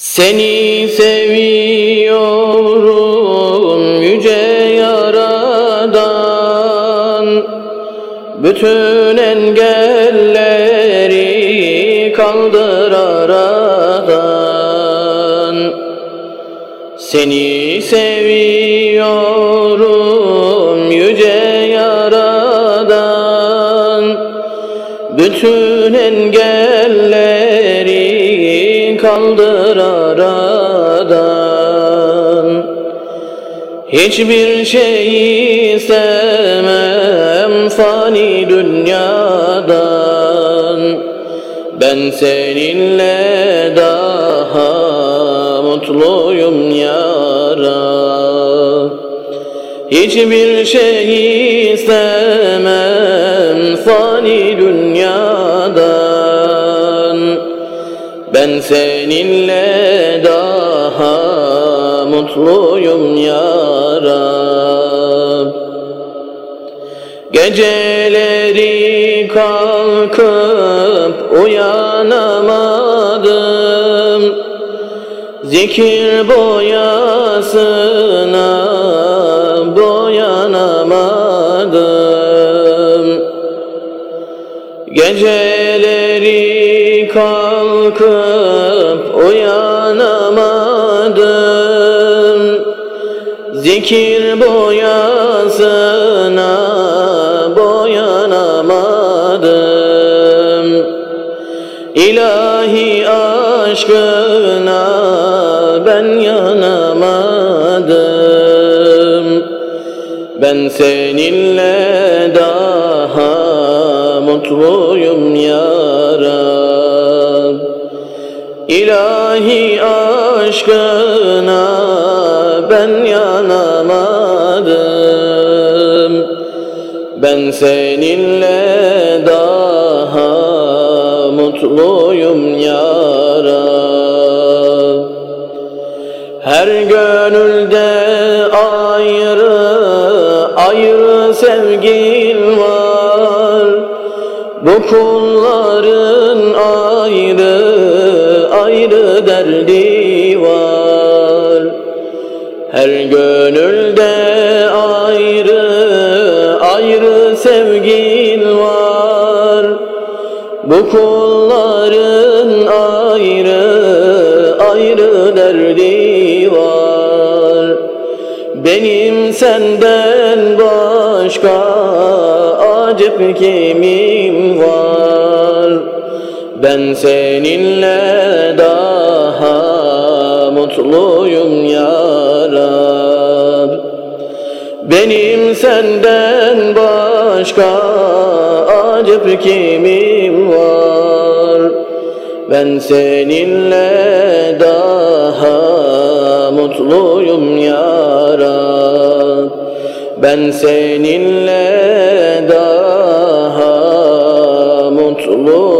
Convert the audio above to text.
Seni seviyorum yüce yaradan. Bütün engelleri kaldır aradan. Seni seviyorum yüce yaradan. Bütün engelleri kaldır Hiçbir şey istemem fani dünyadan. Ben seninle daha mutluyum yara. Hiçbir şey istemem fani dünyadan. Ben seninle daha mutluyum yara Geceleri kalkıp uyanamadım. Zikir boyasına boyanamadım. Geceleri kalkıp uyanamadım Zikir boyasına boyanamadım. İlahi aşkına ben yanamadım. Ben seninle daha mutluyum yarab İlahi aşkına ben yanamadım. Ben seninle daha mutluyum yarab Her gönülde ayrı ayrı sevgin var. Bu kulların ayrı ayrı derdi Her gönülde ayrı ayrı sevgin var. Bu kulların ayrı ayrı derdi var. Benim senden başka acep kimim var? Ben seninle daha mutluyum ya benim senden başka acep kimim var Ben seninle daha mutluyum yara. Ben seninle daha mutluyum